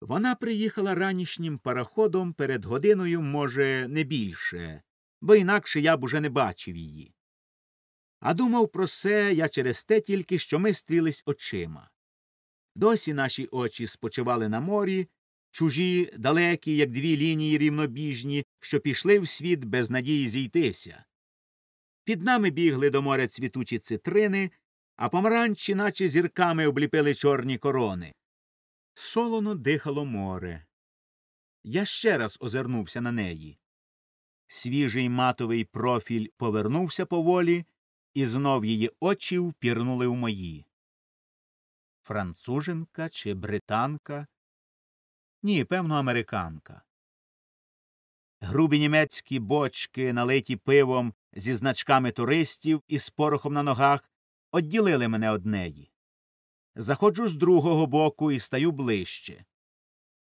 Вона приїхала ранішнім пароходом перед годиною, може, не більше, бо інакше я б уже не бачив її. А думав про це я через те тільки, що ми стрілись очима. Досі наші очі спочивали на морі, чужі, далекі, як дві лінії рівнобіжні, що пішли в світ без надії зійтися. Під нами бігли до моря цвітучі цитрини, а помаранчі, наче зірками, обліпили чорні корони. Солоно дихало море. Я ще раз озирнувся на неї. Свіжий матовий профіль повернувся поволі, і знов її очі впірнули в мої. Француженка чи британка? Ні, певно, американка. Грубі німецькі бочки, налиті пивом зі значками туристів і з порохом на ногах, одділили мене од неї. Заходжу з другого боку і стаю ближче.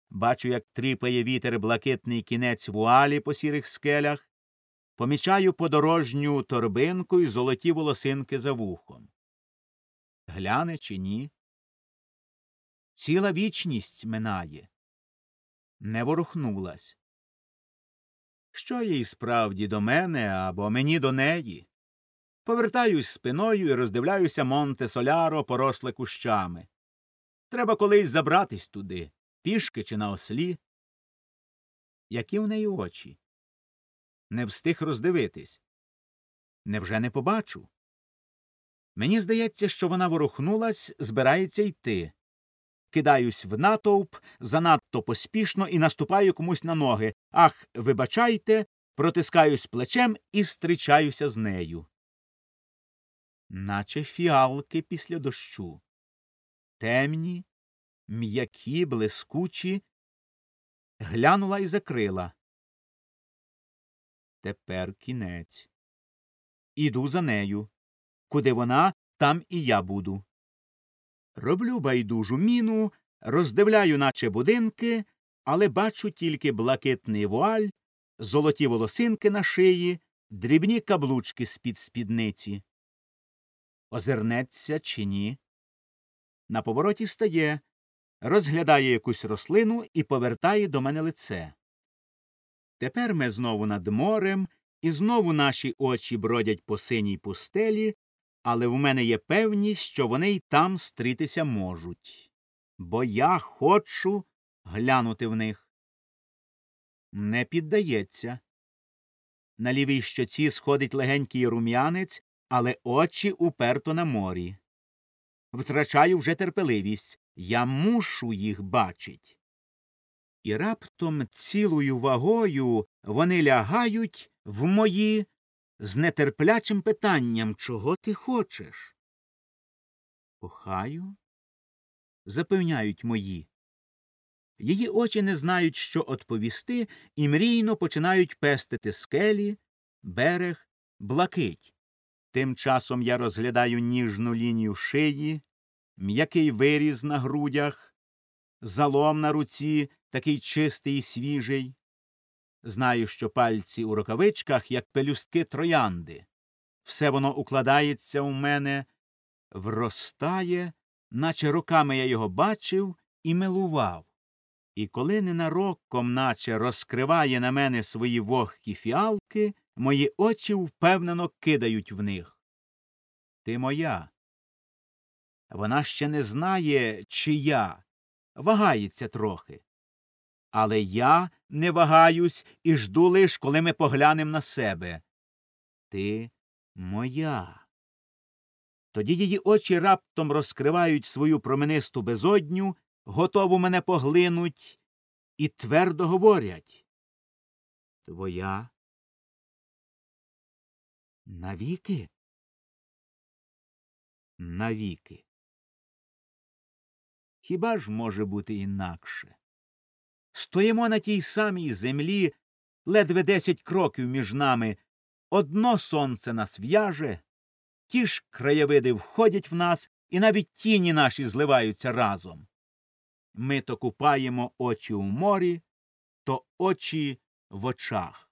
Бачу, як тріпає вітер блакитний кінець вуалі по сірих скелях, помічаю подорожню торбинку і золоті волосинки за вухом. Гляне чи ні? Ціла вічність минає. Не ворухнулась. Що їй справді до мене або мені до неї? Повертаюсь спиною і роздивляюся Монте Соляро, поросле кущами. Треба колись забратись туди, пішки чи на ослі. Які в неї очі? Не встиг роздивитись. Невже не побачу? Мені здається, що вона ворухнулась, збирається йти. Кидаюсь в натовп занадто поспішно і наступаю комусь на ноги. Ах, вибачайте, протискаюсь плечем і зустрічаюся з нею наче фіалки після дощу. Темні, м'які, блискучі, глянула і закрила. Тепер кінець. Іду за нею. Куди вона, там і я буду. Роблю байдужу міну, роздивляю, наче будинки, але бачу тільки блакитний вуаль, золоті волосинки на шиї, дрібні каблучки з під спідниці озирнеться чи ні. На повороті стає, розглядає якусь рослину і повертає до мене лице. Тепер ми знову над морем, і знову наші очі бродять по синій пустелі, але в мене є певність, що вони й там стрітися можуть. Бо я хочу глянути в них. Не піддається. На лівій щоці сходить легенький рум'янець, але очі уперто на морі. Втрачаю вже терпеливість. Я мушу їх бачить. І раптом цілою вагою вони лягають в мої з нетерплячим питанням чого ти хочеш? Кохаю? запевняють мої. Її очі не знають, що відповісти, і мрійно починають пестити скелі, берег, блакить. Тим часом я розглядаю ніжну лінію шиї, м'який виріз на грудях, залом на руці, такий чистий і свіжий. Знаю, що пальці у рукавичках, як пелюстки троянди. Все воно укладається у мене, вростає, наче роками я його бачив і милував. І коли ненароком, наче розкриває на мене свої вогкі фіалки, Мої очі впевнено кидають в них. Ти моя. Вона ще не знає, чи я, вагається трохи. Але я не вагаюсь і жду лиш, коли ми поглянем на себе. Ти моя. Тоді її очі раптом розкривають свою променисту безодню, готову мене поглинуть, і твердо говорять Твоя Навіки? Навіки. Хіба ж може бути інакше? Стоїмо на тій самій землі ледве десять кроків між нами. Одно сонце нас в'яже, ті ж краєвиди входять в нас, і навіть тіні наші зливаються разом. Ми то купаємо очі у морі, то очі в очах.